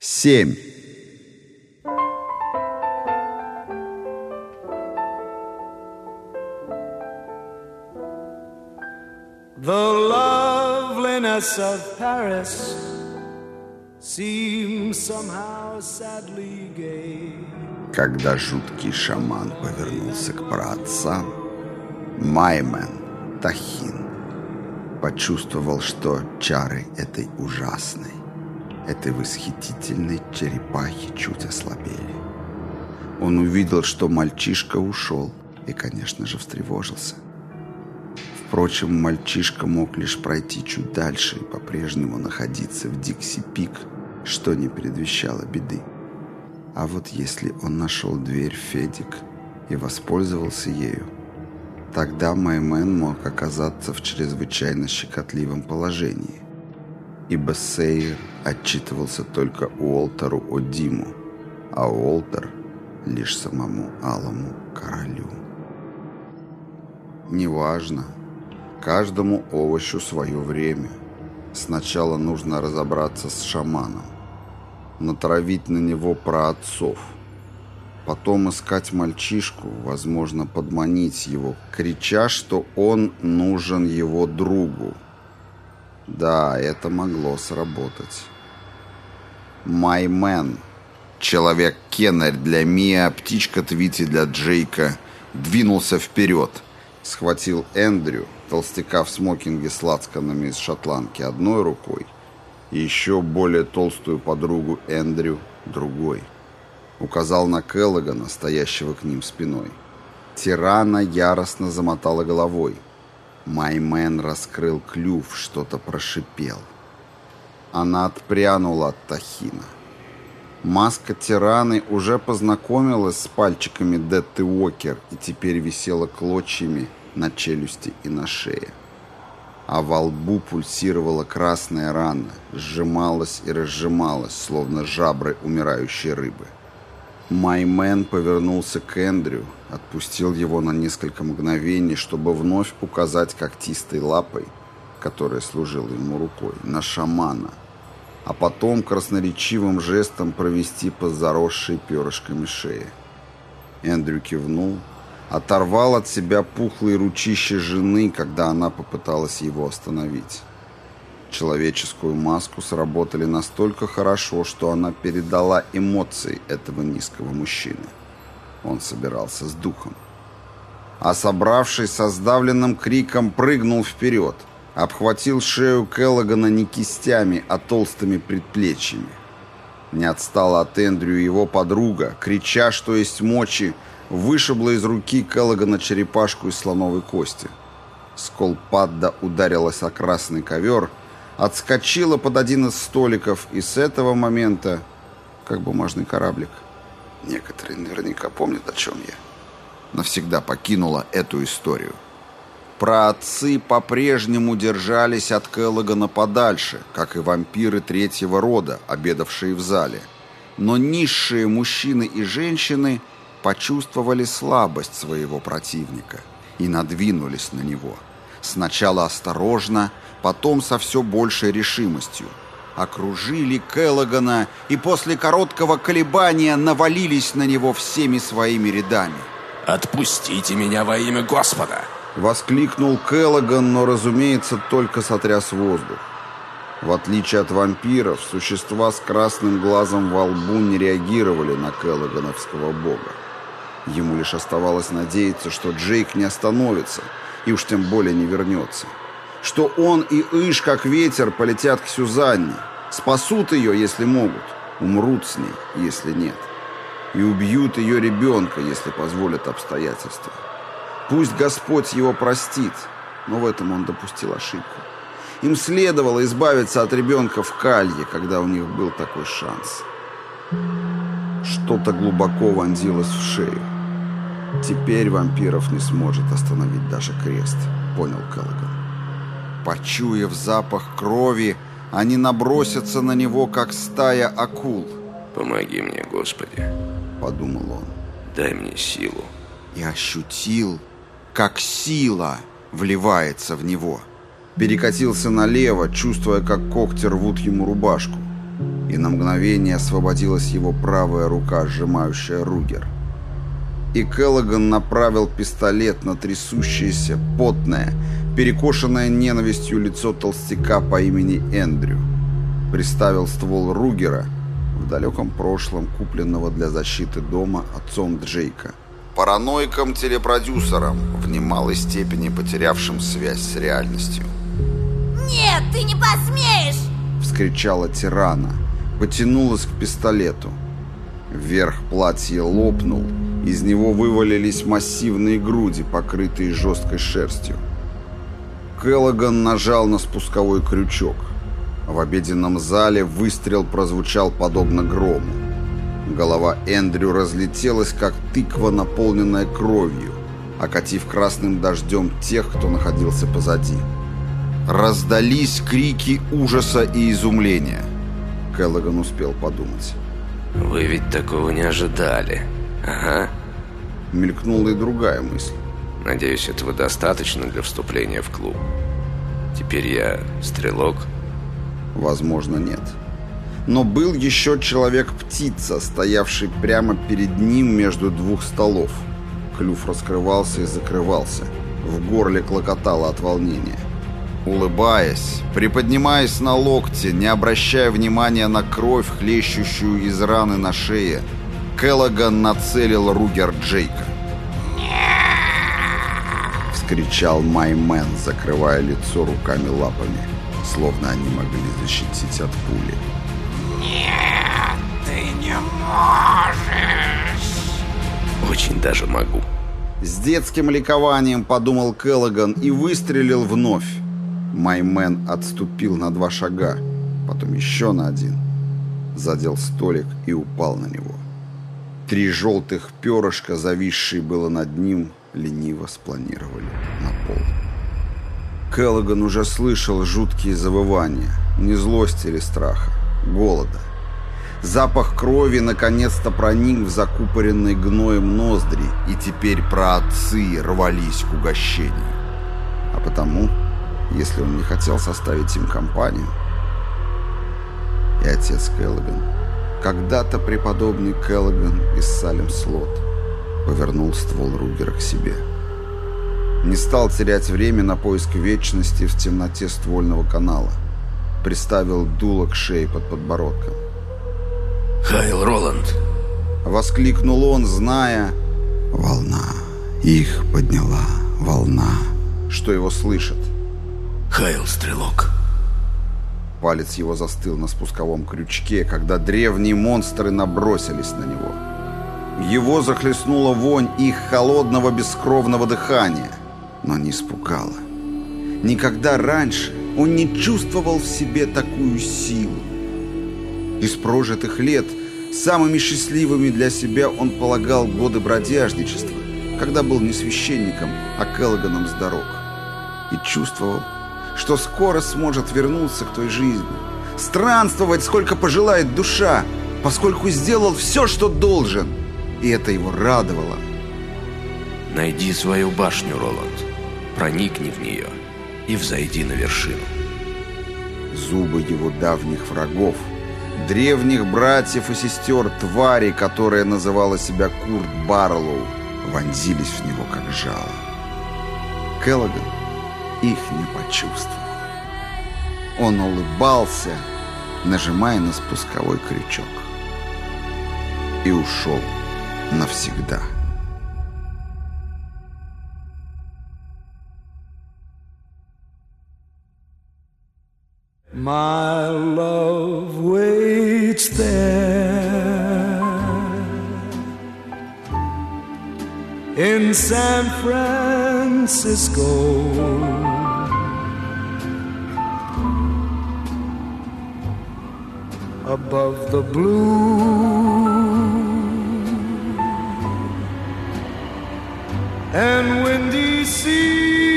Семь. The loveliness of Paris seems somehow sadly gay. Когда жуткий шаман повернулся к праотцам, Маймен Тахин почувствовал, что чары этой ужасной, этой восхитительной черепахи чуть ослабели. Он увидел, что мальчишка ушел и, конечно же, встревожился. Впрочем, мальчишка мог лишь пройти чуть дальше и по-прежнему находиться в Дикси-Пик, что не предвещало беды. А вот если он нашел дверь Федик и воспользовался ею, тогда Маймен мог оказаться в чрезвычайно щекотливом положении, ибо Сейр отчитывался только Уолтеру Одиму, а Уолтер лишь самому Алому Королю. Неважно, Каждому овощу свое время. Сначала нужно разобраться с шаманом. Натравить на него праотцов. Потом искать мальчишку, возможно, подманить его, крича, что он нужен его другу. Да, это могло сработать. Маймен. Человек-кеннерь для Мия, птичка Твити для Джейка. Двинулся вперед. Схватил Эндрю, толстяка в смокинге с лацканами из шотландки одной рукой и еще более толстую подругу Эндрю другой. Указал на Келлогана, стоящего к ним спиной. Тирана яростно замотала головой. Маймен раскрыл клюв, что-то прошипел. Она отпрянула от Тахина. Маска тираны уже познакомилась с пальчиками Детты Уокер и теперь висела клочьями на челюсти и на шее. А во лбу пульсировала красная рана, сжималась и разжималась, словно жабры умирающей рыбы. Маймен повернулся к Эндрю, отпустил его на несколько мгновений, чтобы вновь указать когтистой лапой, которая служила ему рукой, на шамана, а потом красноречивым жестом провести по заросшей перышками шее. Эндрю кивнул, оторвал от себя пухлые ручища жены, когда она попыталась его остановить. Человеческую маску сработали настолько хорошо, что она передала эмоции этого низкого мужчины. Он собирался с духом. А собравшись со сдавленным криком прыгнул вперед, обхватил шею Келлогана не кистями, а толстыми предплечьями. Не отстала от Эндрю его подруга, крича, что есть мочи, вышибла из руки Келлогана черепашку из слоновой кости. Сколпадда ударилась о красный ковер, отскочила под один из столиков, и с этого момента, как бумажный кораблик, некоторые наверняка помнят, о чем я, навсегда покинула эту историю. Праотцы по-прежнему держались от Келлогана подальше, как и вампиры третьего рода, обедавшие в зале. Но низшие мужчины и женщины – почувствовали слабость своего противника и надвинулись на него. Сначала осторожно, потом со все большей решимостью. Окружили Келлогана и после короткого колебания навалились на него всеми своими рядами. «Отпустите меня во имя Господа!» Воскликнул Келлоган, но, разумеется, только сотряс воздух. В отличие от вампиров, существа с красным глазом во лбу не реагировали на Келлогановского бога. Ему лишь оставалось надеяться, что Джейк не остановится и уж тем более не вернется. Что он и Иш, как ветер, полетят к Сюзанне, спасут ее, если могут, умрут с ней, если нет, и убьют ее ребенка, если позволят обстоятельства. Пусть Господь его простит, но в этом он допустил ошибку. Им следовало избавиться от ребенка в калье, когда у них был такой шанс. Что-то глубоко вонзилось в шею. Теперь вампиров не сможет остановить даже крест, понял Келлоган. Почуяв запах крови, они набросятся на него, как стая акул. «Помоги мне, Господи», — подумал он. «Дай мне силу». И ощутил, как сила вливается в него. Перекатился налево, чувствуя, как когти рвут ему рубашку. и на мгновение освободилась его правая рука, сжимающая Ругер. И Келлоган направил пистолет на трясущееся, потное, перекошенное ненавистью лицо толстяка по имени Эндрю. Приставил ствол Ругера, в далеком прошлом купленного для защиты дома отцом Джейка. Параноиком-телепродюсером, в немалой степени потерявшим связь с реальностью. «Нет, ты не посмеешь!» — вскричала тирана потянулась к пистолету. Вверх платье лопнул, из него вывалились массивные груди, покрытые жесткой шерстью. Келлоган нажал на спусковой крючок. В обеденном зале выстрел прозвучал подобно грому. Голова Эндрю разлетелась, как тыква, наполненная кровью, окатив красным дождем тех, кто находился позади. Раздались крики ужаса и изумления. Келлоган успел подумать. «Вы ведь такого не ожидали, ага?» Мелькнула и другая мысль. «Надеюсь, этого достаточно для вступления в клуб. Теперь я стрелок?» Возможно, нет. Но был еще человек-птица, стоявший прямо перед ним между двух столов. Клюв раскрывался и закрывался. В горле клокотало от волнения. Улыбаясь, приподнимаясь на локте, не обращая внимания на кровь, хлещущую из раны на шее, Келлоган нацелил Ругер Джейка. Вскричал Маймен, закрывая лицо руками-лапами, словно они могли защитить от пули. «Нет, ты не можешь!» «Очень даже могу!» С детским ликованием подумал Келлоган и выстрелил вновь. Маймен отступил на два шага, потом еще на один. Задел столик и упал на него. Три желтых перышка, зависшие было над ним, лениво спланировали на пол. Келлоган уже слышал жуткие завывания, не злости или страха, голода. Запах крови наконец-то проник в закупоренный гноем ноздри, и теперь праотцы рвались к угощению. А потому если он не хотел составить им компанию. И отец Келлоган, когда-то преподобный Келлоган из Салем Слот, повернул ствол Ругера к себе. Не стал терять время на поиск вечности в темноте ствольного канала. Приставил дуло к шее под подбородком. «Хайл Роланд!» Воскликнул он, зная... Волна. Их подняла волна. Что его слышат. Хайл, стрелок. Палец его застыл на спусковом крючке, когда древние монстры набросились на него. Его захлестнула вонь их холодного бескровного дыхания, но не испугала. Никогда раньше он не чувствовал в себе такую силу. Из прожитых лет самыми счастливыми для себя он полагал годы бродяжничества, когда был не священником, а Келлоганом с дорог. И чувствовал, что скоро сможет вернуться к той жизни, странствовать, сколько пожелает душа, поскольку сделал все, что должен, и это его радовало. Найди свою башню, Роланд, проникни в нее и взойди на вершину. Зубы его давних врагов, древних братьев и сестер твари, которая называла себя Курт Барлоу, вонзились в него как жало. Келлоган их не почувствовал. Он улыбался, нажимая на спусковой крючок. И ушел навсегда. My love waits there in San Francisco. Above the blue and windy sea.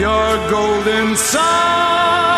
Your golden sun.